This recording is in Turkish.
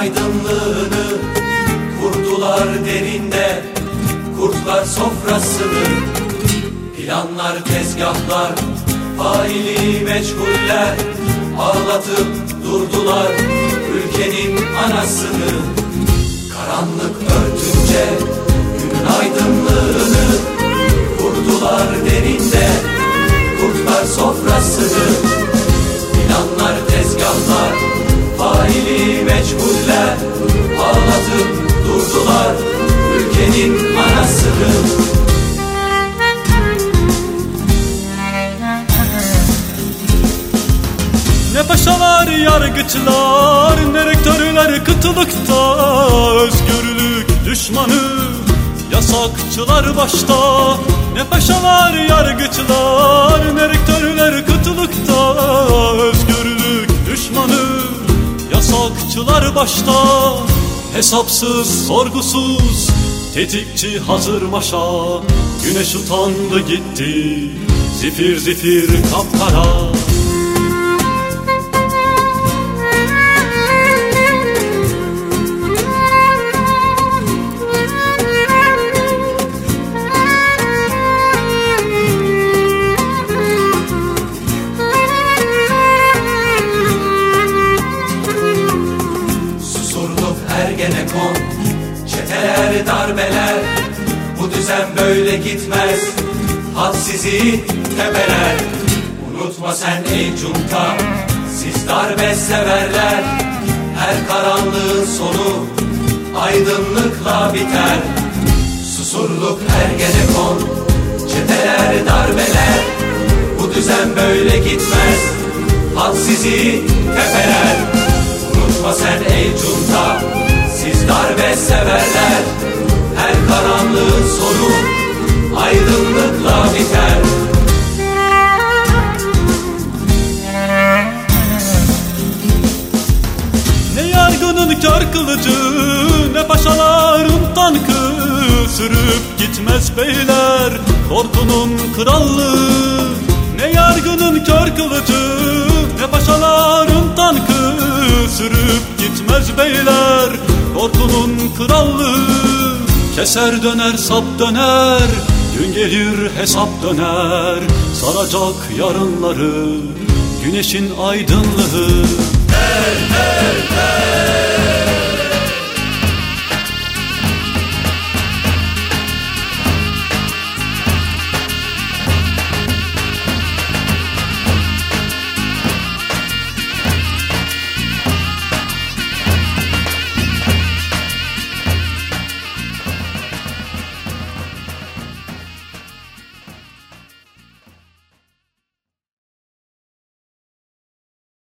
aydınlığını Kurdular derinde kurtlar sofrasını. Planlar tezgahlar faili meçhuller Ağlatıp durdular ülkenin anasını. Karanlık örtünce günün aydınlığını Kurdular derinde kurtlar sofrasını. Planlar tezgahlar faili meçhuller Ağlatıp durdular ülkenin anasını. Ne paşalar yargıçlar ne rektörler kıtlıkta Özgürlük düşmanı yasakçılar başta. Ne paşalar yargıçlar ne rektörler kıtlıkta yasakçılar başta Hesapsız sorgusuz tetikçi hazır maşa. Güneş utandı gitti zifir zifir kapkara ergenekon Çeteler darbeler. Bu düzen böyle gitmez. Hat sizi tepeler. Unutma sen ey cunta Siz darbe severler. Her karanlığın sonu Aydınlıkla biter. Susurluk ergenekon Çeteler darbeler. Bu düzen böyle gitmez. Hat sizi tepeler. Unutma sen ey cunta darbe severler. Her karanlığın sonu Aydınlıkla biter. Ne yargının kör kılıcı ne paşaların tankı Sürüp gitmez beyler korkunun krallığı. Ne yargının kör kılıcı ne paşaların tankı Sürüp gitmez beyler korkunun krallığı Keser döner sap döner gün gelir hesap döner. Saracak yarınları güneşin aydınlığı. Hey hey